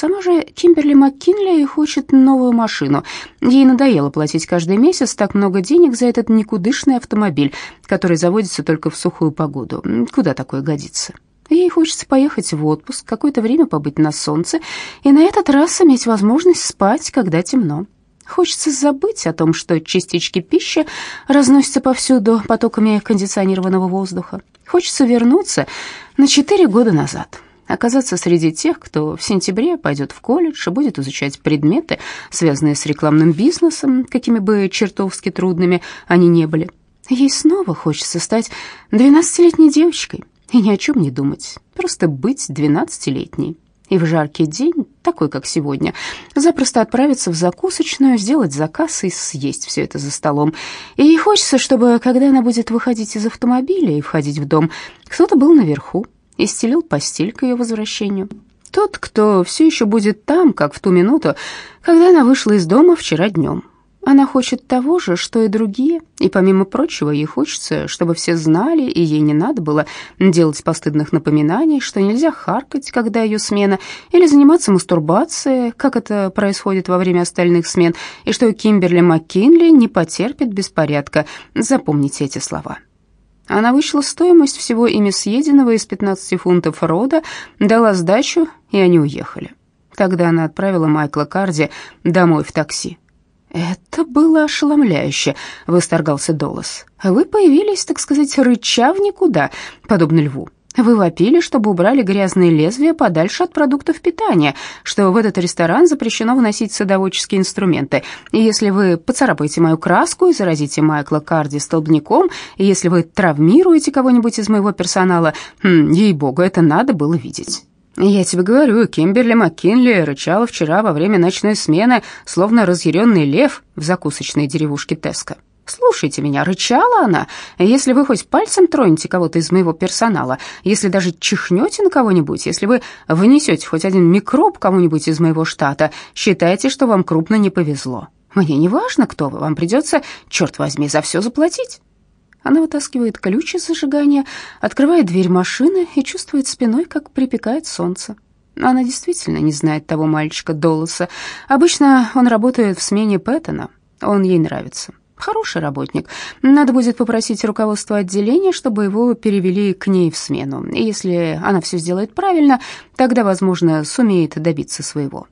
Сама же Кимберли МакКинли хочет новую машину. Ей надоело платить каждый месяц так много денег за этот никудышный автомобиль, который заводится только в сухую погоду. Куда такое годится? Ей хочется поехать в отпуск, какое-то время побыть на солнце и на этот раз иметь возможность спать, когда темно. Хочется забыть о том, что частички пищи разносятся повсюду потоками кондиционированного воздуха. Хочется вернуться на четыре года назад оказаться среди тех, кто в сентябре пойдет в колледж и будет изучать предметы, связанные с рекламным бизнесом, какими бы чертовски трудными они не были. Ей снова хочется стать двенадцатилетней девочкой и ни о чем не думать, просто быть двенадцатилетней. И в жаркий день, такой как сегодня, запросто отправиться в закусочную, сделать заказ и съесть все это за столом. И ей хочется, чтобы, когда она будет выходить из автомобиля и входить в дом, кто-то был наверху, и стелил постель к ее возвращению. Тот, кто все еще будет там, как в ту минуту, когда она вышла из дома вчера днем. Она хочет того же, что и другие, и, помимо прочего, ей хочется, чтобы все знали, и ей не надо было делать постыдных напоминаний, что нельзя харкать, когда ее смена, или заниматься мастурбацией, как это происходит во время остальных смен, и что Кимберли МакКинли не потерпит беспорядка. Запомните эти слова. Она вычла стоимость всего ими съеденного из 15 фунтов рода, дала сдачу, и они уехали. Тогда она отправила Майкла Карди домой в такси. «Это было ошеломляюще», — восторгался Долос. «Вы появились, так сказать, рыча в никуда, подобно льву. Вы вопили, чтобы убрали грязные лезвия подальше от продуктов питания, что в этот ресторан запрещено вносить садоводческие инструменты. И если вы поцарапаете мою краску и заразите Майкла Карди столбняком, и если вы травмируете кого-нибудь из моего персонала, хм, ей-богу, это надо было видеть». «Я тебе говорю, Кимберли МакКинли рычала вчера во время ночной смены, словно разъяренный лев в закусочной деревушке Теска. Слушайте меня, рычала она. Если вы хоть пальцем тронете кого-то из моего персонала, если даже чихнете на кого-нибудь, если вы внесете хоть один микроб кому-нибудь из моего штата, считайте, что вам крупно не повезло. Мне не важно, кто вы, вам придется, черт возьми, за все заплатить. Она вытаскивает ключ из зажигания, открывает дверь машины и чувствует спиной, как припекает солнце. Она действительно не знает того мальчика Долоса. Обычно он работает в смене Пэттона. Он ей нравится. Хороший работник. Надо будет попросить руководство отделения, чтобы его перевели к ней в смену. И если она все сделает правильно, тогда, возможно, сумеет добиться своего.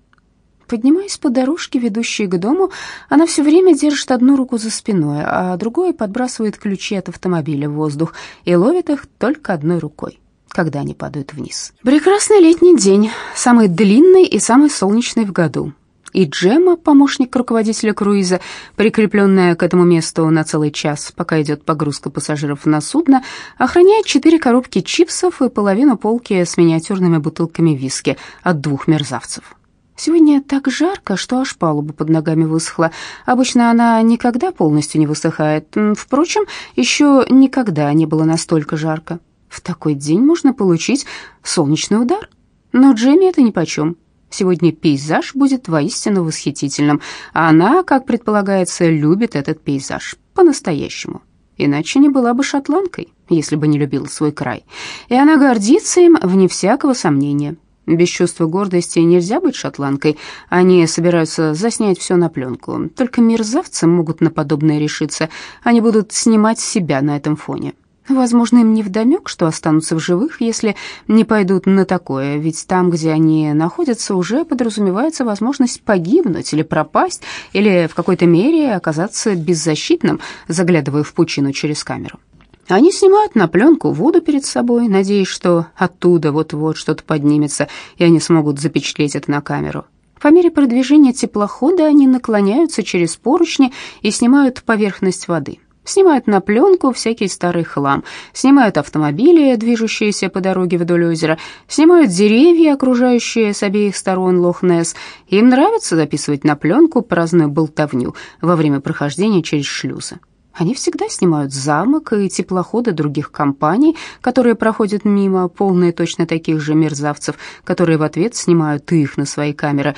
Поднимаясь по дорожке, ведущей к дому, она все время держит одну руку за спиной, а другой подбрасывает ключи от автомобиля в воздух и ловит их только одной рукой когда они падают вниз. Прекрасный летний день, самый длинный и самый солнечный в году и Джема, помощник руководителя круиза, прикрепленная к этому месту на целый час, пока идет погрузка пассажиров на судно, охраняет четыре коробки чипсов и половину полки с миниатюрными бутылками виски от двух мерзавцев. Сегодня так жарко, что аж палуба под ногами высохла. Обычно она никогда полностью не высыхает. Впрочем, еще никогда не было настолько жарко. В такой день можно получить солнечный удар. Но Джемми это нипочем. Сегодня пейзаж будет воистину восхитительным, а она, как предполагается, любит этот пейзаж по-настоящему. Иначе не была бы шотландкой, если бы не любила свой край. И она гордится им, вне всякого сомнения. Без чувства гордости нельзя быть шотландкой. Они собираются заснять все на пленку. Только мерзавцы могут на подобное решиться. Они будут снимать себя на этом фоне. Возможно, им не вдомек, что останутся в живых, если не пойдут на такое, ведь там, где они находятся, уже подразумевается возможность погибнуть или пропасть, или в какой-то мере оказаться беззащитным, заглядывая в пучину через камеру. Они снимают на пленку воду перед собой, надеясь, что оттуда вот-вот что-то поднимется, и они смогут запечатлеть это на камеру. По мере продвижения теплохода они наклоняются через поручни и снимают поверхность воды. Снимают на пленку всякий старый хлам, снимают автомобили, движущиеся по дороге вдоль озера, снимают деревья, окружающие с обеих сторон Лох-Несс. Им нравится записывать на пленку праздную болтовню во время прохождения через шлюзы. Они всегда снимают замок и теплоходы других компаний, которые проходят мимо, полные точно таких же мерзавцев, которые в ответ снимают их на свои камеры.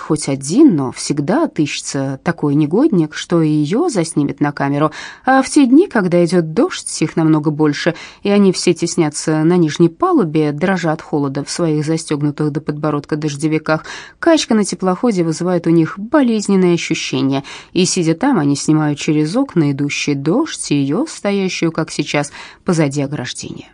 Хоть один, но всегда отыщется такой негодник, что и ее заснимет на камеру. А в те дни, когда идет дождь, их намного больше, и они все теснятся на нижней палубе, дрожа от холода в своих застегнутых до подбородка дождевиках, качка на теплоходе вызывает у них болезненные ощущения, и, сидя там, они снимают через окна идущие идущий дождь и ее, стоящую, как сейчас, позади ограждения.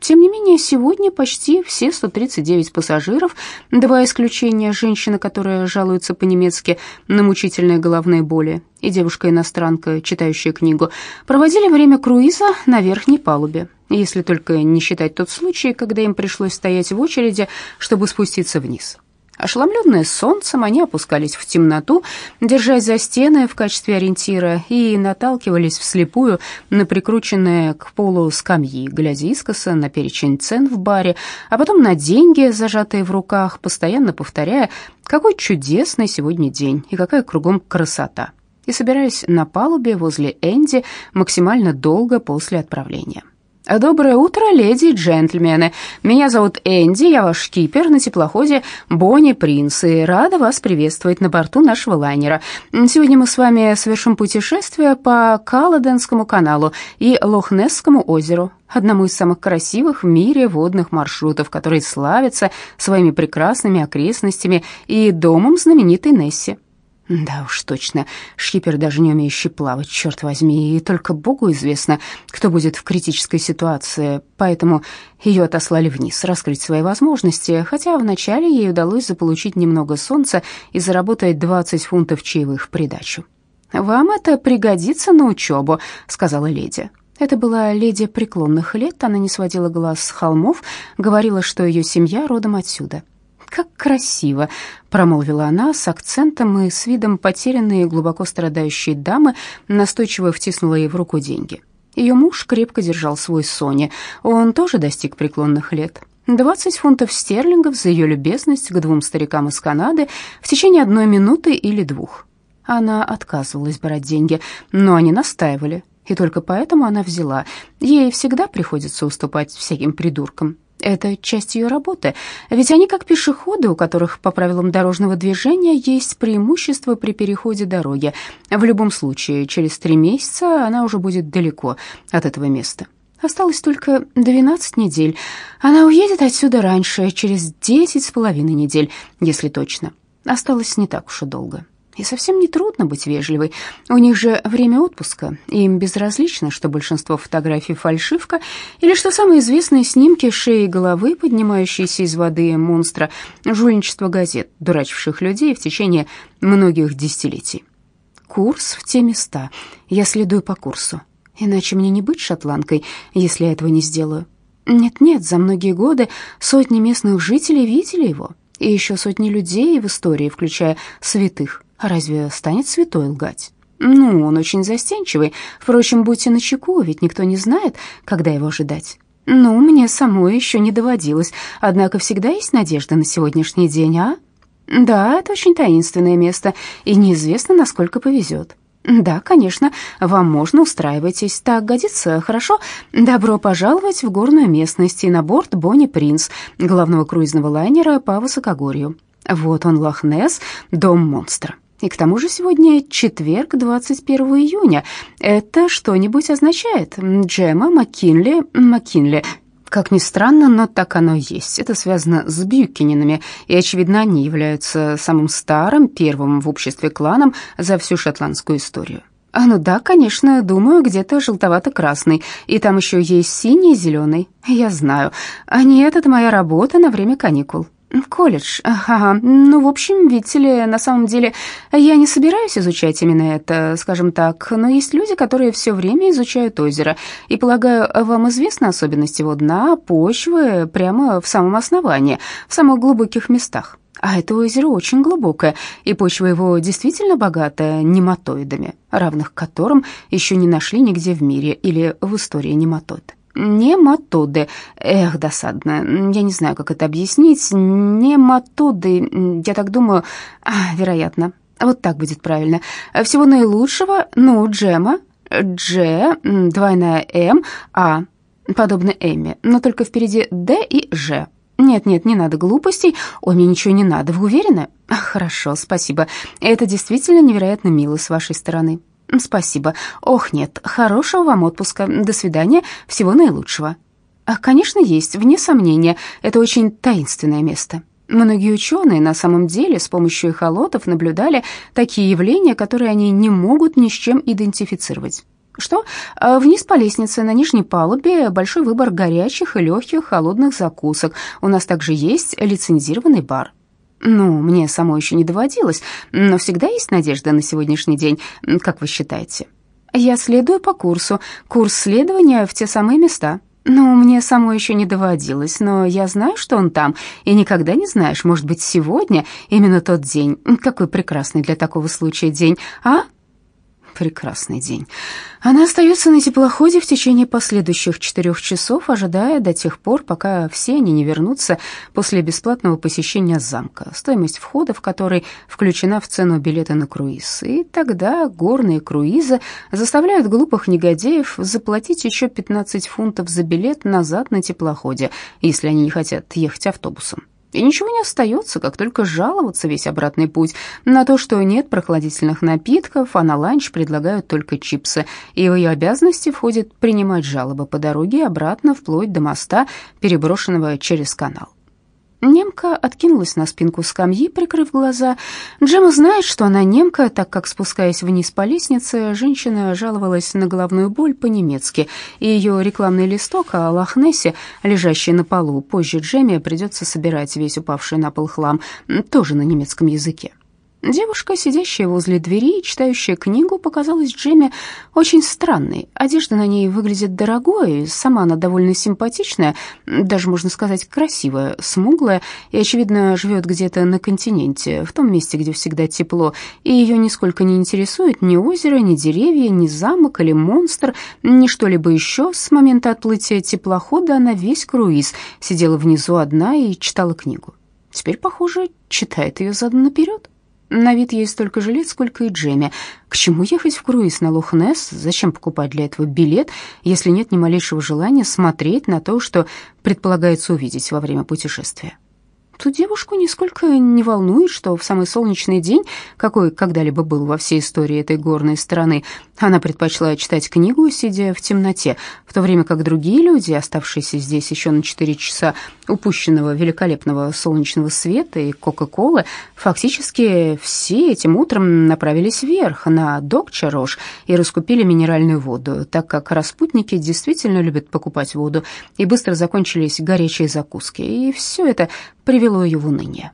Тем не менее, сегодня почти все 139 пассажиров, два исключения женщина, которая жалуется по-немецки на мучительные головные боли, и девушка-иностранка, читающая книгу, проводили время круиза на верхней палубе, если только не считать тот случай, когда им пришлось стоять в очереди, чтобы спуститься вниз. Ошеломленные солнцем, они опускались в темноту, держась за стены в качестве ориентира, и наталкивались вслепую на прикрученные к полу скамьи, глядя искоса на перечень цен в баре, а потом на деньги, зажатые в руках, постоянно повторяя, какой чудесный сегодня день и какая кругом красота, и собираясь на палубе возле Энди максимально долго после отправления. «Доброе утро, леди и джентльмены. Меня зовут Энди, я ваш кипер на теплоходе Бонни Принц, и рада вас приветствовать на борту нашего лайнера. Сегодня мы с вами совершим путешествие по Каладенскому каналу и Лохнесскому озеру, одному из самых красивых в мире водных маршрутов, который славится своими прекрасными окрестностями и домом знаменитой Несси. Да уж точно, шкипер даже не умеющий плавать, черт возьми, и только Богу известно, кто будет в критической ситуации, поэтому ее отослали вниз, раскрыть свои возможности, хотя вначале ей удалось заполучить немного солнца и заработать 20 фунтов чаевых в придачу. «Вам это пригодится на учебу», — сказала леди. Это была леди преклонных лет, она не сводила глаз с холмов, говорила, что ее семья родом отсюда — как красиво!» — промолвила она с акцентом и с видом потерянной глубоко страдающей дамы, настойчиво втиснула ей в руку деньги. Ее муж крепко держал свой Сони. Он тоже достиг преклонных лет. Двадцать фунтов стерлингов за ее любезность к двум старикам из Канады в течение одной минуты или двух. Она отказывалась брать деньги, но они настаивали, и только поэтому она взяла. Ей всегда приходится уступать всяким придуркам. Это часть ее работы, ведь они как пешеходы, у которых по правилам дорожного движения есть преимущество при переходе дороги. В любом случае, через три месяца она уже будет далеко от этого места. Осталось только 12 недель. Она уедет отсюда раньше, через десять с половиной недель, если точно. Осталось не так уж и долго. И совсем не трудно быть вежливой. У них же время отпуска, и им безразлично, что большинство фотографий фальшивка, или что самые известные снимки шеи и головы, поднимающиеся из воды монстра, жульничество газет, дурачивших людей в течение многих десятилетий. Курс в те места. Я следую по курсу. Иначе мне не быть шотландкой, если я этого не сделаю. Нет-нет, за многие годы сотни местных жителей видели его, и еще сотни людей в истории, включая святых. А разве станет святой лгать? Ну, он очень застенчивый. Впрочем, будьте начеку, ведь никто не знает, когда его ожидать. Ну, мне самой еще не доводилось, однако всегда есть надежда на сегодняшний день, а? Да, это очень таинственное место, и неизвестно, насколько повезет. Да, конечно, вам можно, устраивайтесь. Так годится, хорошо? Добро пожаловать в горную местность и на борт Бонни Принц, главного круизного лайнера по высокогорью. Вот он, Лохнесс, дом монстра. И к тому же сегодня четверг, 21 июня. Это что-нибудь означает? Джема, Маккинли, Маккинли. Как ни странно, но так оно есть. Это связано с Бьюкининами, и, очевидно, они являются самым старым, первым в обществе кланом за всю шотландскую историю. А ну да, конечно, думаю, где-то желтовато-красный, и там еще есть синий и зеленый. Я знаю. А нет, это моя работа на время каникул. «Колледж, ага. Ну, в общем, видите ли, на самом деле я не собираюсь изучать именно это, скажем так, но есть люди, которые все время изучают озеро, и, полагаю, вам известны особенности его дна, почвы, прямо в самом основании, в самых глубоких местах. А это озеро очень глубокое, и почва его действительно богатая нематоидами, равных которым еще не нашли нигде в мире или в истории нематоид. Нематоды. Эх, досадно. Я не знаю, как это объяснить. Нематоды, я так думаю, а, вероятно. Вот так будет правильно. Всего наилучшего, ну, Джема. Дж, двойная М, А, подобно Эмме, но только впереди Д и Ж. Нет-нет, не надо глупостей. Ой, мне ничего не надо, вы уверены? Хорошо, спасибо. Это действительно невероятно мило с вашей стороны. Спасибо. Ох, нет, хорошего вам отпуска. До свидания, всего наилучшего. А, конечно, есть, вне сомнения, это очень таинственное место. Многие ученые на самом деле с помощью эхолотов наблюдали такие явления, которые они не могут ни с чем идентифицировать. Что? А, вниз по лестнице, на нижней палубе большой выбор горячих и легких холодных закусок. У нас также есть лицензированный бар. Ну, мне самой еще не доводилось, но всегда есть надежда на сегодняшний день, как вы считаете? Я следую по курсу. Курс следования в те самые места. Ну, мне самой еще не доводилось, но я знаю, что он там, и никогда не знаешь, может быть, сегодня именно тот день. Какой прекрасный для такого случая день, а? Прекрасный день. Она остается на теплоходе в течение последующих четырех часов, ожидая до тех пор, пока все они не вернутся после бесплатного посещения замка, стоимость входа в который включена в цену билета на круиз. И тогда горные круизы заставляют глупых негодяев заплатить еще 15 фунтов за билет назад на теплоходе, если они не хотят ехать автобусом. И ничего не остается, как только жаловаться весь обратный путь на то, что нет прохладительных напитков, а на ланч предлагают только чипсы, и в ее обязанности входит принимать жалобы по дороге обратно вплоть до моста, переброшенного через канал. Немка откинулась на спинку скамьи, прикрыв глаза. Джема знает, что она немка, так как, спускаясь вниз по лестнице, женщина жаловалась на головную боль по-немецки, и ее рекламный листок о Лохнессе, лежащий на полу, позже Джеме придется собирать весь упавший на пол хлам, тоже на немецком языке. Девушка, сидящая возле двери и читающая книгу, показалась Джемме очень странной. Одежда на ней выглядит дорогой, сама она довольно симпатичная, даже, можно сказать, красивая, смуглая, и, очевидно, живет где-то на континенте, в том месте, где всегда тепло, и ее нисколько не интересует ни озеро, ни деревья, ни замок или монстр, ни что-либо еще. С момента отплытия теплохода она весь круиз сидела внизу одна и читала книгу. Теперь, похоже, читает ее задом наперед. На вид ей столько же лет, сколько и Джемми. К чему ехать в круиз на Лох-Несс? Зачем покупать для этого билет, если нет ни малейшего желания смотреть на то, что предполагается увидеть во время путешествия? Ту девушку нисколько не волнует, что в самый солнечный день, какой когда-либо был во всей истории этой горной страны, она предпочла читать книгу, сидя в темноте, в то время как другие люди, оставшиеся здесь еще на четыре часа упущенного великолепного солнечного света и Кока-Колы, фактически все этим утром направились вверх, на Докчарош, и раскупили минеральную воду, так как распутники действительно любят покупать воду, и быстро закончились горячие закуски, и все это привело ее в уныние.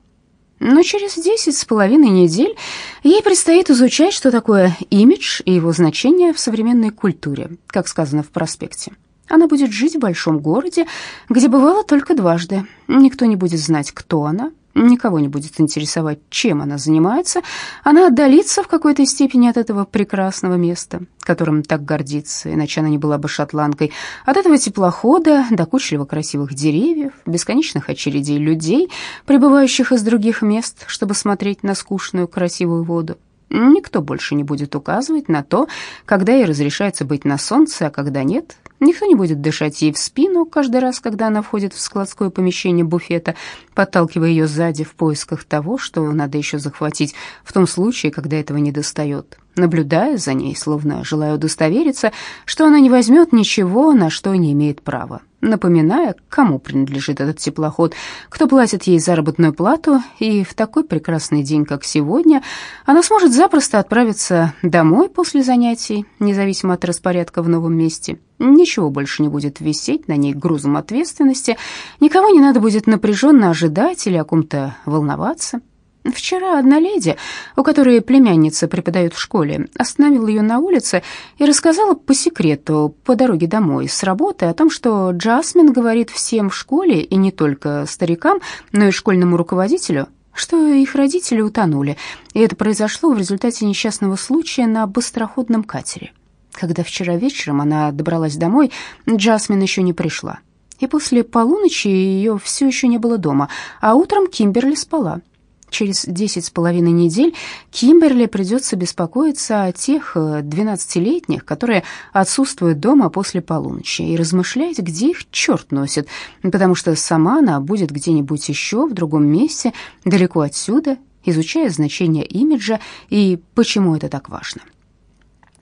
Но через десять с половиной недель ей предстоит изучать, что такое имидж и его значение в современной культуре, как сказано в проспекте. Она будет жить в большом городе, где бывала только дважды. Никто не будет знать, кто она, Никого не будет интересовать, чем она занимается. Она отдалится в какой-то степени от этого прекрасного места, которым так гордится, иначе она не была бы шотландкой. От этого теплохода, докучливо красивых деревьев, бесконечных очередей людей, прибывающих из других мест, чтобы смотреть на скучную красивую воду. Никто больше не будет указывать на то, когда ей разрешается быть на солнце, а когда нет. Никто не будет дышать ей в спину каждый раз, когда она входит в складское помещение буфета, подталкивая ее сзади в поисках того, что надо еще захватить, в том случае, когда этого не достает, наблюдая за ней, словно желая удостовериться, что она не возьмет ничего, на что не имеет права напоминая, кому принадлежит этот теплоход, кто платит ей заработную плату, и в такой прекрасный день, как сегодня, она сможет запросто отправиться домой после занятий, независимо от распорядка в новом месте. Ничего больше не будет висеть на ней грузом ответственности, никого не надо будет напряженно ожидать или о ком-то волноваться. Вчера одна леди, у которой племянница преподает в школе, остановила ее на улице и рассказала по секрету по дороге домой с работы о том, что Джасмин говорит всем в школе, и не только старикам, но и школьному руководителю, что их родители утонули, и это произошло в результате несчастного случая на быстроходном катере. Когда вчера вечером она добралась домой, Джасмин еще не пришла. И после полуночи ее все еще не было дома, а утром Кимберли спала. Через десять с половиной недель Кимберли придется беспокоиться о тех э, двенадцатилетних, которые отсутствуют дома после полуночи, и размышлять, где их черт носит, потому что сама она будет где-нибудь еще, в другом месте, далеко отсюда, изучая значение имиджа и почему это так важно.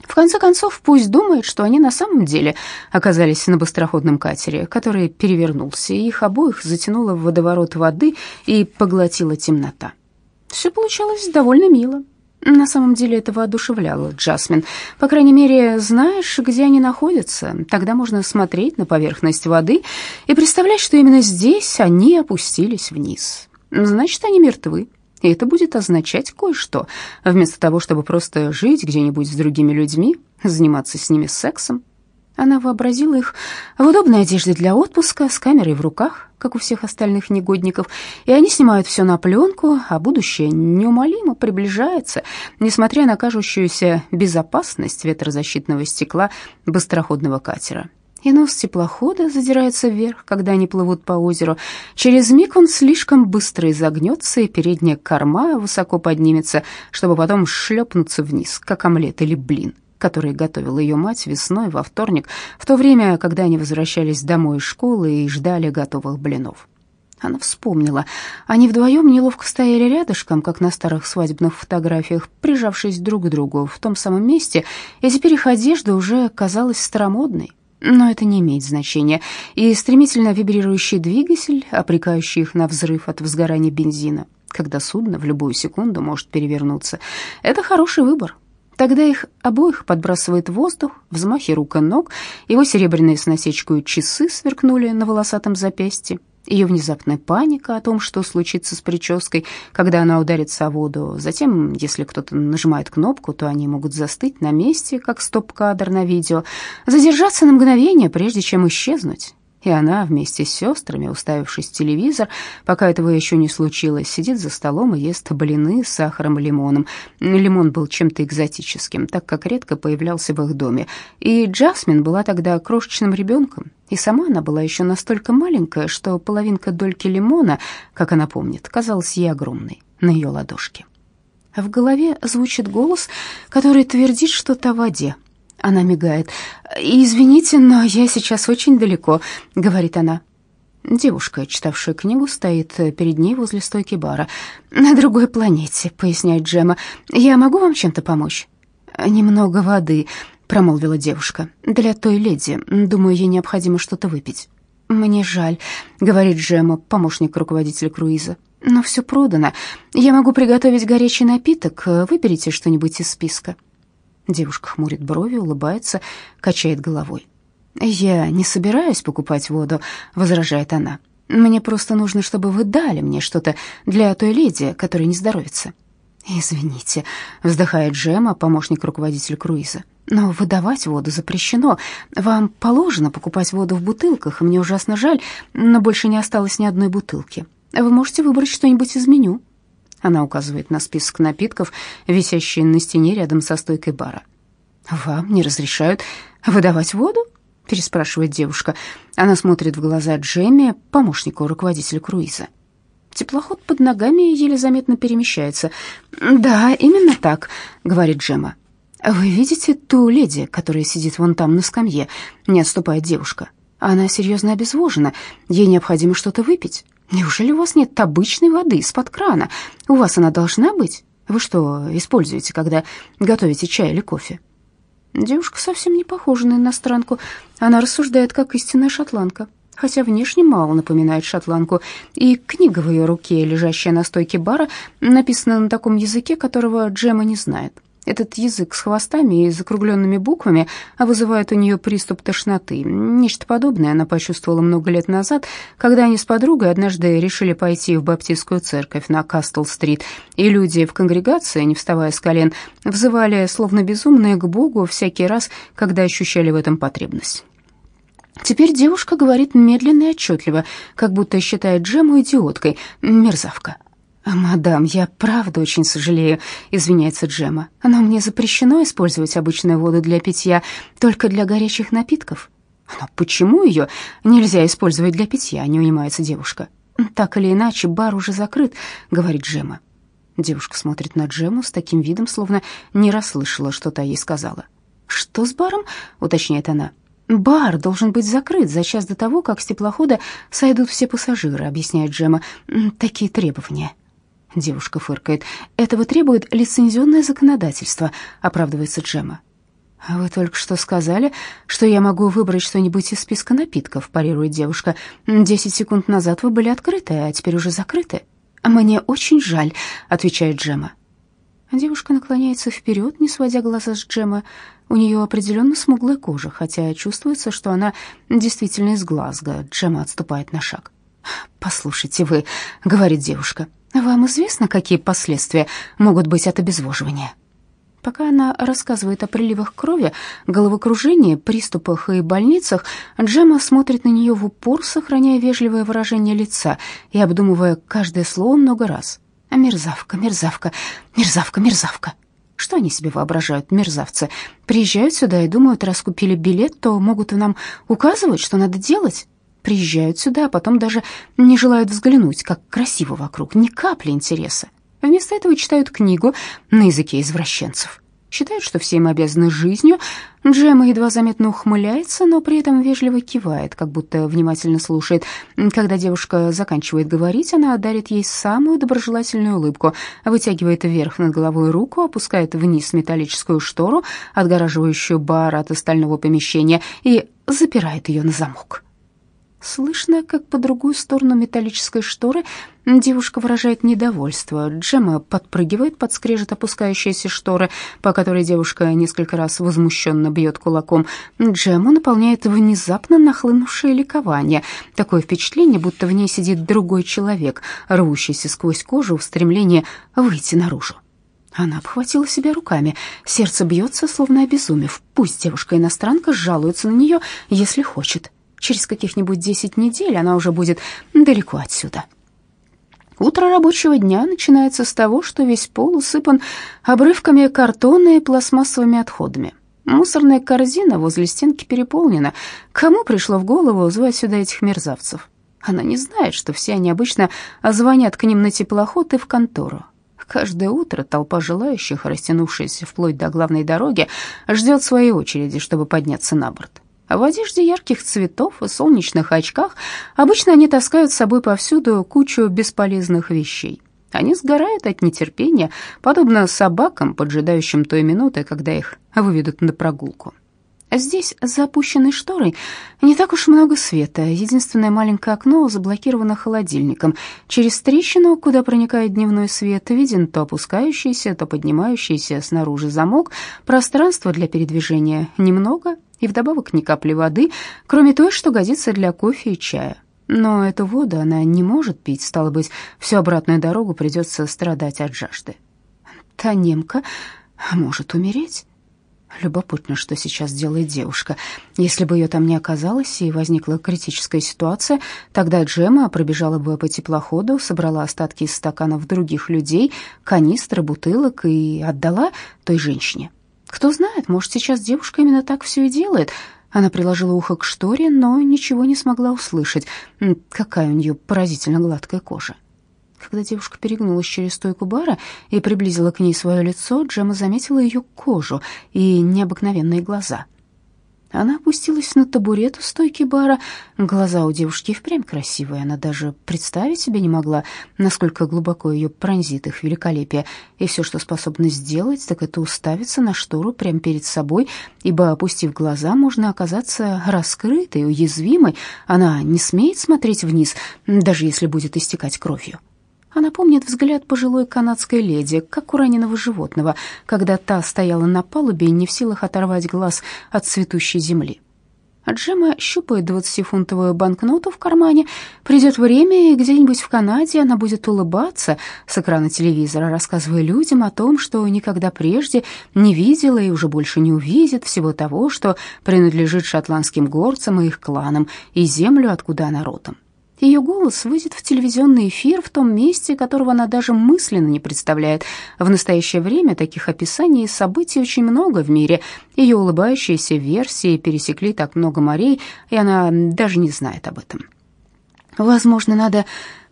В конце концов, пусть думает, что они на самом деле оказались на быстроходном катере, который перевернулся, и их обоих затянуло в водоворот воды и поглотила темнота. Все получалось довольно мило. На самом деле это воодушевляло Джасмин. По крайней мере, знаешь, где они находятся. Тогда можно смотреть на поверхность воды и представлять, что именно здесь они опустились вниз. Значит, они мертвы. И это будет означать кое-что. Вместо того, чтобы просто жить где-нибудь с другими людьми, заниматься с ними сексом, она вообразила их в удобной одежде для отпуска, с камерой в руках, как у всех остальных негодников, и они снимают все на пленку, а будущее неумолимо приближается, несмотря на кажущуюся безопасность ветрозащитного стекла быстроходного катера и нос теплохода задирается вверх, когда они плывут по озеру. Через миг он слишком быстро изогнется, и передняя корма высоко поднимется, чтобы потом шлепнуться вниз, как омлет или блин, который готовила ее мать весной во вторник, в то время, когда они возвращались домой из школы и ждали готовых блинов. Она вспомнила. Они вдвоем неловко стояли рядышком, как на старых свадебных фотографиях, прижавшись друг к другу в том самом месте, и теперь их одежда уже казалась старомодной, но это не имеет значения, и стремительно вибрирующий двигатель, опрекающий их на взрыв от возгорания бензина, когда судно в любую секунду может перевернуться, это хороший выбор. Тогда их обоих подбрасывает воздух, взмахи рук и ног, его серебряные с насечкой часы сверкнули на волосатом запястье, ее внезапная паника о том, что случится с прической, когда она ударится о воду. Затем, если кто-то нажимает кнопку, то они могут застыть на месте, как стоп-кадр на видео, задержаться на мгновение, прежде чем исчезнуть. И она вместе с сестрами, уставившись в телевизор, пока этого еще не случилось, сидит за столом и ест блины с сахаром и лимоном. Лимон был чем-то экзотическим, так как редко появлялся в их доме. И Джасмин была тогда крошечным ребенком, и сама она была еще настолько маленькая, что половинка дольки лимона, как она помнит, казалась ей огромной на ее ладошке. В голове звучит голос, который твердит что-то о воде, она мигает. «Извините, но я сейчас очень далеко», — говорит она. Девушка, читавшая книгу, стоит перед ней возле стойки бара. «На другой планете», — поясняет Джема. «Я могу вам чем-то помочь?» «Немного воды», — промолвила девушка. «Для той леди. Думаю, ей необходимо что-то выпить». «Мне жаль», — говорит Джема, помощник руководителя круиза. «Но все продано. Я могу приготовить горячий напиток. Выберите что-нибудь из списка». Девушка хмурит брови, улыбается, качает головой. «Я не собираюсь покупать воду», — возражает она. «Мне просто нужно, чтобы вы дали мне что-то для той леди, которая не здоровится». «Извините», — вздыхает Джема, помощник руководителя круиза. «Но выдавать воду запрещено. Вам положено покупать воду в бутылках, мне ужасно жаль, но больше не осталось ни одной бутылки. Вы можете выбрать что-нибудь из меню». Она указывает на список напитков, висящий на стене рядом со стойкой бара. «Вам не разрешают выдавать воду?» — переспрашивает девушка. Она смотрит в глаза Джемми, помощнику руководителя круиза. Теплоход под ногами еле заметно перемещается. «Да, именно так», — говорит Джема. «Вы видите ту леди, которая сидит вон там на скамье?» — не отступает девушка. «Она серьезно обезвожена. Ей необходимо что-то выпить». Неужели у вас нет обычной воды из-под крана? У вас она должна быть. Вы что используете, когда готовите чай или кофе? Девушка совсем не похожа на иностранку. Она рассуждает как истинная шотландка, хотя внешне мало напоминает шотландку. И книга в ее руке, лежащая на стойке бара, написана на таком языке, которого Джема не знает. Этот язык с хвостами и закругленными буквами вызывает у нее приступ тошноты. Нечто подобное она почувствовала много лет назад, когда они с подругой однажды решили пойти в баптистскую церковь на Кастл-стрит, и люди в конгрегации, не вставая с колен, взывали словно безумные к Богу всякий раз, когда ощущали в этом потребность. Теперь девушка говорит медленно и отчетливо, как будто считает Джему идиоткой, мерзавка. «Мадам, я правда очень сожалею», — извиняется Джема. «Но мне запрещено использовать обычную воду для питья, только для горячих напитков». «Но почему ее нельзя использовать для питья?» — не унимается девушка. «Так или иначе, бар уже закрыт», — говорит Джема. Девушка смотрит на Джему с таким видом, словно не расслышала, что та ей сказала. «Что с баром?» — уточняет она. «Бар должен быть закрыт за час до того, как с теплохода сойдут все пассажиры», — объясняет Джема. «Такие требования». Девушка фыркает. «Этого требует лицензионное законодательство», — оправдывается Джема. «А «Вы только что сказали, что я могу выбрать что-нибудь из списка напитков», — парирует девушка. «Десять секунд назад вы были открыты, а теперь уже закрыты». «Мне очень жаль», — отвечает Джема. Девушка наклоняется вперед, не сводя глаза с Джема. У нее определенно смуглая кожа, хотя чувствуется, что она действительно из Глазго. Джема отступает на шаг. «Послушайте вы», — говорит девушка, — «вам известно, какие последствия могут быть от обезвоживания?» Пока она рассказывает о приливах крови, головокружении, приступах и больницах, Джема смотрит на нее в упор, сохраняя вежливое выражение лица и обдумывая каждое слово много раз. «Мерзавка, мерзавка, мерзавка, мерзавка». Что они себе воображают, мерзавцы? Приезжают сюда и думают, раз купили билет, то могут и нам указывать, что надо делать. Приезжают сюда, а потом даже не желают взглянуть, как красиво вокруг, ни капли интереса. Вместо этого читают книгу на языке извращенцев. Считают, что все им обязаны жизнью. Джема едва заметно ухмыляется, но при этом вежливо кивает, как будто внимательно слушает. Когда девушка заканчивает говорить, она дарит ей самую доброжелательную улыбку, вытягивает вверх над головой руку, опускает вниз металлическую штору, отгораживающую бар от остального помещения, и запирает ее на замок. Слышно, как по другую сторону металлической шторы девушка выражает недовольство. Джема подпрыгивает под скрежет опускающейся шторы, по которой девушка несколько раз возмущенно бьет кулаком. Джему наполняет внезапно нахлынувшее ликование. Такое впечатление, будто в ней сидит другой человек, рвущийся сквозь кожу в стремлении выйти наружу. Она обхватила себя руками. Сердце бьется, словно обезумев. Пусть девушка-иностранка жалуется на нее, если хочет. Через каких-нибудь десять недель она уже будет далеко отсюда. Утро рабочего дня начинается с того, что весь пол усыпан обрывками картона и пластмассовыми отходами. Мусорная корзина возле стенки переполнена. Кому пришло в голову звать сюда этих мерзавцев? Она не знает, что все они обычно звонят к ним на теплоход и в контору. Каждое утро толпа желающих, растянувшаяся вплоть до главной дороги, ждет своей очереди, чтобы подняться на борт. В одежде ярких цветов и солнечных очках обычно они таскают с собой повсюду кучу бесполезных вещей. Они сгорают от нетерпения, подобно собакам, поджидающим той минуты, когда их выведут на прогулку. Здесь, за опущенной шторой, не так уж много света. Единственное маленькое окно заблокировано холодильником. Через трещину, куда проникает дневной свет, виден то опускающийся, то поднимающийся снаружи замок. Пространства для передвижения немного, и вдобавок ни капли воды, кроме той, что годится для кофе и чая. Но эту воду она не может пить, стало быть, всю обратную дорогу придется страдать от жажды. Та немка может умереть. Любопытно, что сейчас делает девушка. Если бы ее там не оказалось и возникла критическая ситуация, тогда Джема пробежала бы по теплоходу, собрала остатки из стаканов других людей, канистры, бутылок и отдала той женщине. Кто знает, может, сейчас девушка именно так все и делает. Она приложила ухо к шторе, но ничего не смогла услышать. Какая у нее поразительно гладкая кожа. Когда девушка перегнулась через стойку бара и приблизила к ней свое лицо, Джема заметила ее кожу и необыкновенные глаза — она опустилась на табурет у стойки бара. Глаза у девушки впрямь красивые. Она даже представить себе не могла, насколько глубоко ее пронзит их великолепие. И все, что способна сделать, так это уставиться на штору прямо перед собой, ибо, опустив глаза, можно оказаться раскрытой, уязвимой. Она не смеет смотреть вниз, даже если будет истекать кровью. Она помнит взгляд пожилой канадской леди, как у раненого животного, когда та стояла на палубе не в силах оторвать глаз от цветущей земли. А Джема щупает двадцатифунтовую банкноту в кармане. Придет время, и где-нибудь в Канаде она будет улыбаться с экрана телевизора, рассказывая людям о том, что никогда прежде не видела и уже больше не увидит всего того, что принадлежит шотландским горцам и их кланам, и землю, откуда она родом. Ее голос выйдет в телевизионный эфир в том месте, которого она даже мысленно не представляет. В настоящее время таких описаний и событий очень много в мире. Ее улыбающиеся версии пересекли так много морей, и она даже не знает об этом. Возможно, надо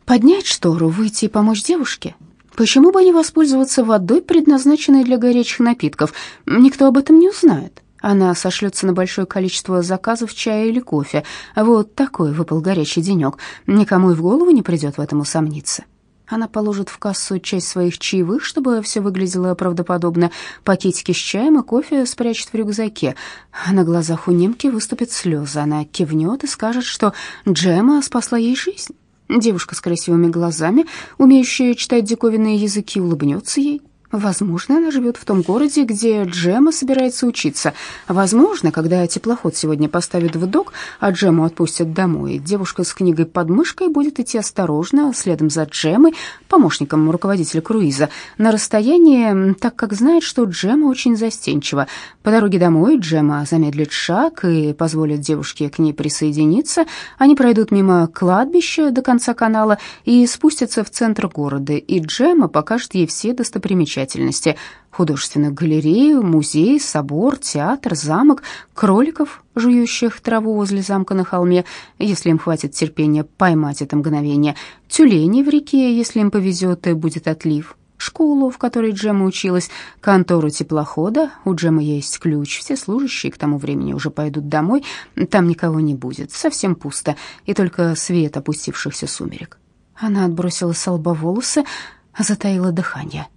поднять штору, выйти и помочь девушке. Почему бы не воспользоваться водой, предназначенной для горячих напитков? Никто об этом не узнает. Она сошлется на большое количество заказов чая или кофе. Вот такой выпал горячий денек. Никому и в голову не придет в этом усомниться. Она положит в кассу часть своих чаевых, чтобы все выглядело правдоподобно. Пакетики с чаем и кофе спрячет в рюкзаке. На глазах у немки выступят слезы. Она кивнет и скажет, что Джема спасла ей жизнь. Девушка с красивыми глазами, умеющая читать диковинные языки, улыбнется ей. Возможно, она живет в том городе, где Джема собирается учиться. Возможно, когда теплоход сегодня поставит в док, а Джему отпустят домой, девушка с книгой под мышкой будет идти осторожно, следом за Джемой, помощником руководителя круиза, на расстоянии, так как знает, что Джема очень застенчива. По дороге домой Джема замедлит шаг и позволит девушке к ней присоединиться. Они пройдут мимо кладбища до конца канала и спустятся в центр города, и Джема покажет ей все достопримечательности достопримечательности, художественную галерею, музей, собор, театр, замок, кроликов, жующих траву возле замка на холме, если им хватит терпения поймать это мгновение, тюленей в реке, если им повезет и будет отлив, школу, в которой Джема училась, контору теплохода. У Джемы есть ключ. Все служащие к тому времени уже пойдут домой. Там никого не будет. Совсем пусто. И только свет опустившихся сумерек. Она отбросила с лба волосы, затаила дыхание.